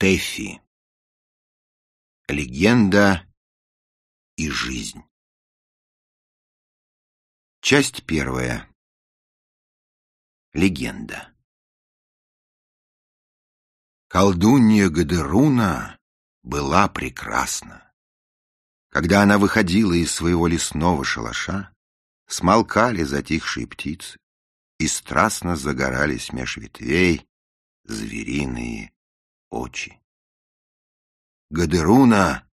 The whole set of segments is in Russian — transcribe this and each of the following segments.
Тэфи. Легенда и жизнь. Часть первая. Легенда. Колдунья Гадеруна была прекрасна. Когда она выходила из своего лесного шалаша, смолкали затихшие птицы, и страстно загорались меж ветвей звериные очи. Гадеруна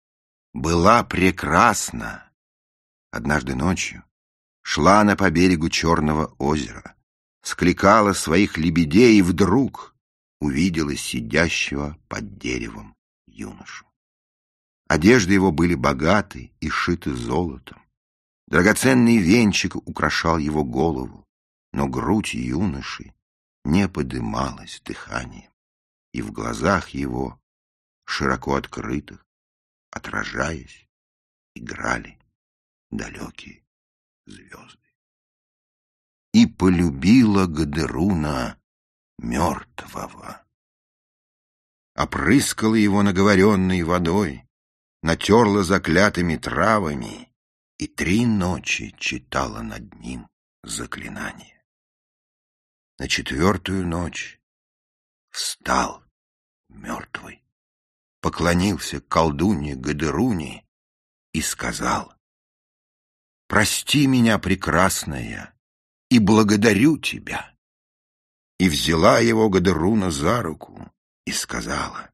была прекрасна. Однажды ночью шла она по берегу Черного озера, скликала своих лебедей и вдруг увидела сидящего под деревом юношу. Одежды его были богаты и шиты золотом. Драгоценный венчик украшал его голову, но грудь юноши не подымалась дыханием и в глазах его, широко открытых, отражаясь, играли далекие звезды. И полюбила Гадеруна мертвого. Опрыскала его наговоренной водой, натерла заклятыми травами и три ночи читала над ним заклинание. На четвертую ночь встал мертвый, поклонился колдуне Гадеруне и сказал, «Прости меня, прекрасная, и благодарю тебя». И взяла его Гадеруна за руку и сказала,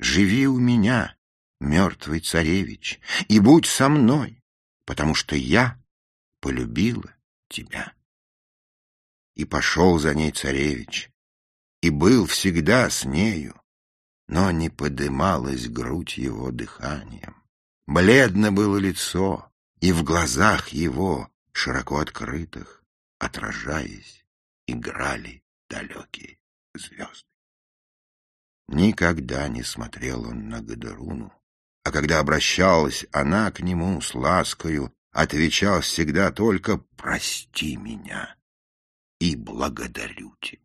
«Живи у меня, мертвый царевич, и будь со мной, потому что я полюбила тебя». И пошел за ней царевич, и был всегда с нею, но не подымалась грудь его дыханием. Бледно было лицо, и в глазах его, широко открытых, отражаясь, играли далекие звезды. Никогда не смотрел он на Гадеруну, а когда обращалась она к нему с ласкою, отвечал всегда только «Прости меня и благодарю тебя».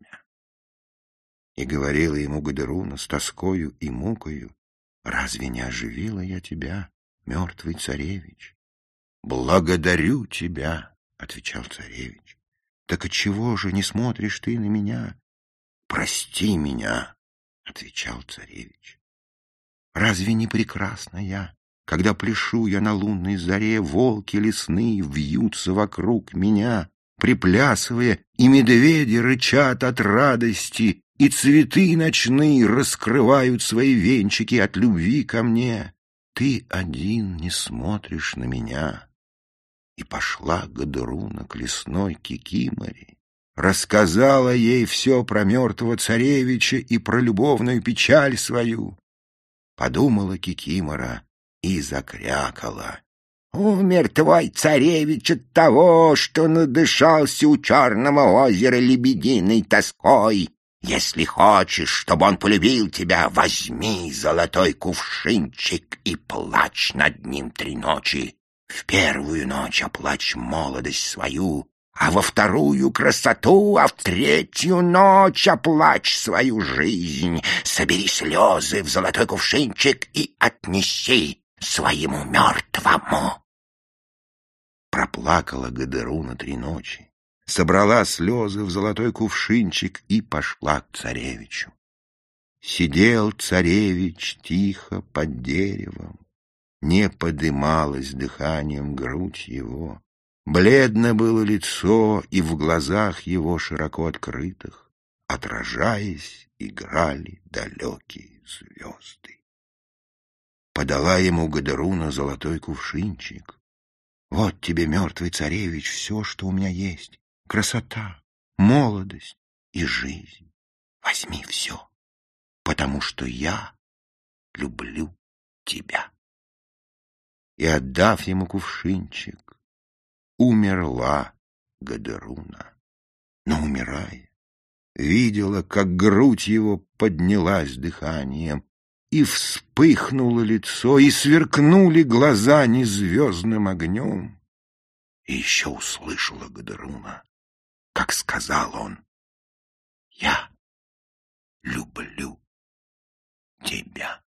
И говорила ему Гадеруна с тоскою и мукою, «Разве не оживила я тебя, мертвый царевич?» «Благодарю тебя», — отвечал царевич. «Так отчего же не смотришь ты на меня?» «Прости меня», — отвечал царевич. «Разве не прекрасна я, когда пляшу я на лунной заре, волки лесные вьются вокруг меня, приплясывая, и медведи рычат от радости, и цветы ночные раскрывают свои венчики от любви ко мне. Ты один не смотришь на меня. И пошла Гадеруна к лесной Кикиморе, рассказала ей все про мертвого царевича и про любовную печаль свою. Подумала Кикимора и закрякала. Умер твой царевич от того, что надышался у черного озера лебединой тоской. Если хочешь, чтобы он полюбил тебя, возьми золотой кувшинчик и плачь над ним три ночи. В первую ночь оплачь молодость свою, а во вторую — красоту, а в третью ночь оплачь свою жизнь. Собери слезы в золотой кувшинчик и отнеси своему мертвому. Проплакала Гадеруна три ночи собрала слезы в золотой кувшинчик и пошла к царевичу. Сидел царевич тихо под деревом, не подымалось дыханием грудь его. Бледно было лицо, и в глазах его широко открытых, отражаясь, играли далекие звезды. Подала ему Гадеруна золотой кувшинчик. Вот тебе, мертвый царевич, все, что у меня есть красота, молодость и жизнь. Возьми все, потому что я люблю тебя. И, отдав ему кувшинчик, умерла Гадеруна. Но, умирая, видела, как грудь его поднялась дыханием, и вспыхнуло лицо, и сверкнули глаза незвездным огнем. И еще услышала Гадеруна как сказал он, «Я люблю тебя».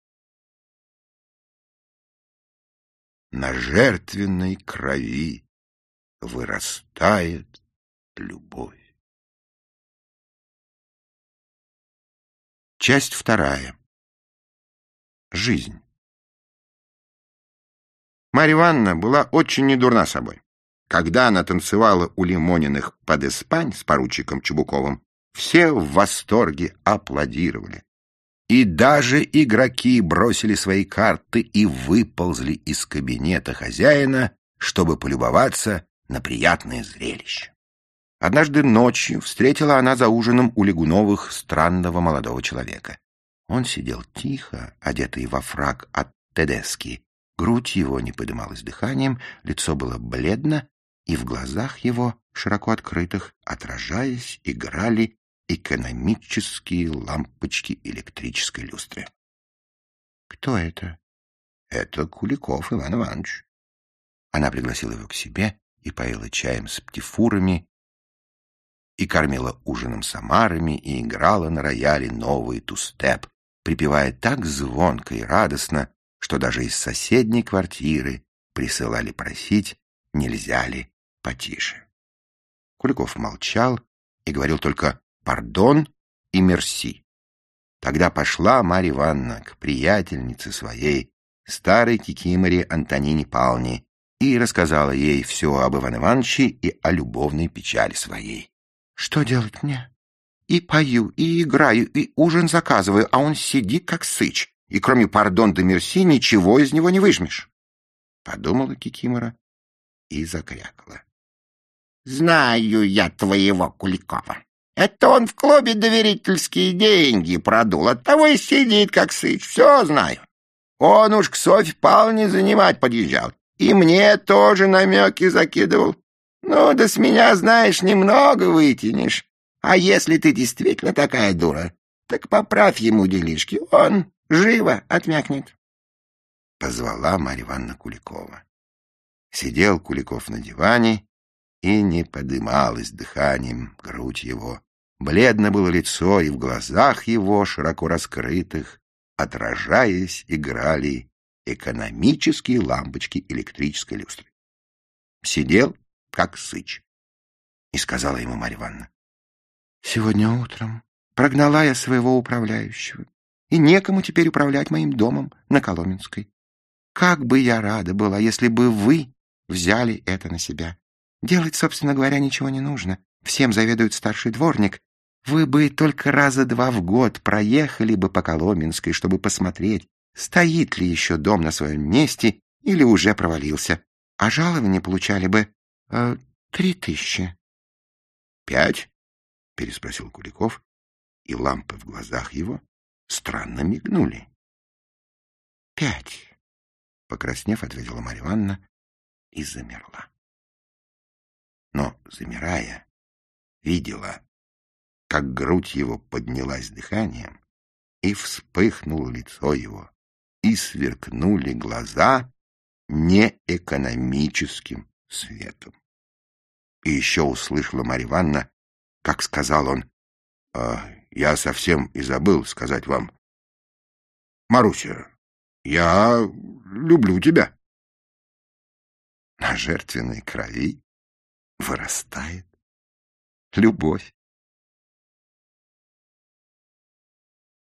На жертвенной крови вырастает любовь. Часть вторая. Жизнь. Марья Ивановна была очень недурна собой. Когда она танцевала у Лимониных под Испань с поручиком Чубуковым, все в восторге аплодировали. И даже игроки бросили свои карты и выползли из кабинета хозяина, чтобы полюбоваться на приятное зрелище. Однажды ночью встретила она за ужином у Легуновых странного молодого человека. Он сидел тихо, одетый во фраг от Тедески. Грудь его не подымалась дыханием, лицо было бледно, и в глазах его, широко открытых, отражаясь, играли экономические лампочки электрической люстры. — Кто это? — Это Куликов Иван Иванович. Она пригласила его к себе и поила чаем с птифурами, и кормила ужином самарами, и играла на рояле новый тустеп, припевая так звонко и радостно, что даже из соседней квартиры присылали просить, нельзя ли потише. Куликов молчал и говорил только «пардон» и «мерси». Тогда пошла Марья Ивановна к приятельнице своей, старой кикиморе Антонине Павловне, и рассказала ей все об Иван Ивановиче и о любовной печали своей. «Что делать мне? И пою, и играю, и ужин заказываю, а он сидит как сыч, и кроме пардон де мерси ничего из него не выжмешь». Подумала Кикимора и закрякала. Знаю я твоего Куликова. Это он в клубе доверительские деньги продул, оттого и сидит, как сыч, все знаю. Он уж к Софье Павловне занимать подъезжал, и мне тоже намеки закидывал. Ну, да с меня, знаешь, немного вытянешь. А если ты действительно такая дура, так поправь ему делишки, он живо отмякнет. Позвала Марья Ивановна Куликова. Сидел Куликов на диване и не подымалось дыханием грудь его. Бледно было лицо, и в глазах его, широко раскрытых, отражаясь, играли экономические лампочки электрической люстры. Сидел, как сыч. И сказала ему Марья Ивановна, «Сегодня утром прогнала я своего управляющего, и некому теперь управлять моим домом на Коломенской. Как бы я рада была, если бы вы взяли это на себя. Делать, собственно говоря, ничего не нужно. Всем заведует старший дворник. Вы бы только раза два в год проехали бы по Коломенской, чтобы посмотреть, стоит ли еще дом на своем месте или уже провалился. А жалование получали бы э, три тысячи. — Пять? — переспросил Куликов, и лампы в глазах его странно мигнули. — Пять, — покраснев, ответила Марья Ивановна и замерла но, замирая, видела, как грудь его поднялась дыханием, и вспыхнуло лицо его, и сверкнули глаза неэкономическим светом. И еще услышала Марья Ивановна, как сказал он, «А, «Я совсем и забыл сказать вам, Маруся, я люблю тебя». На жертвенной крови вырастает любовь.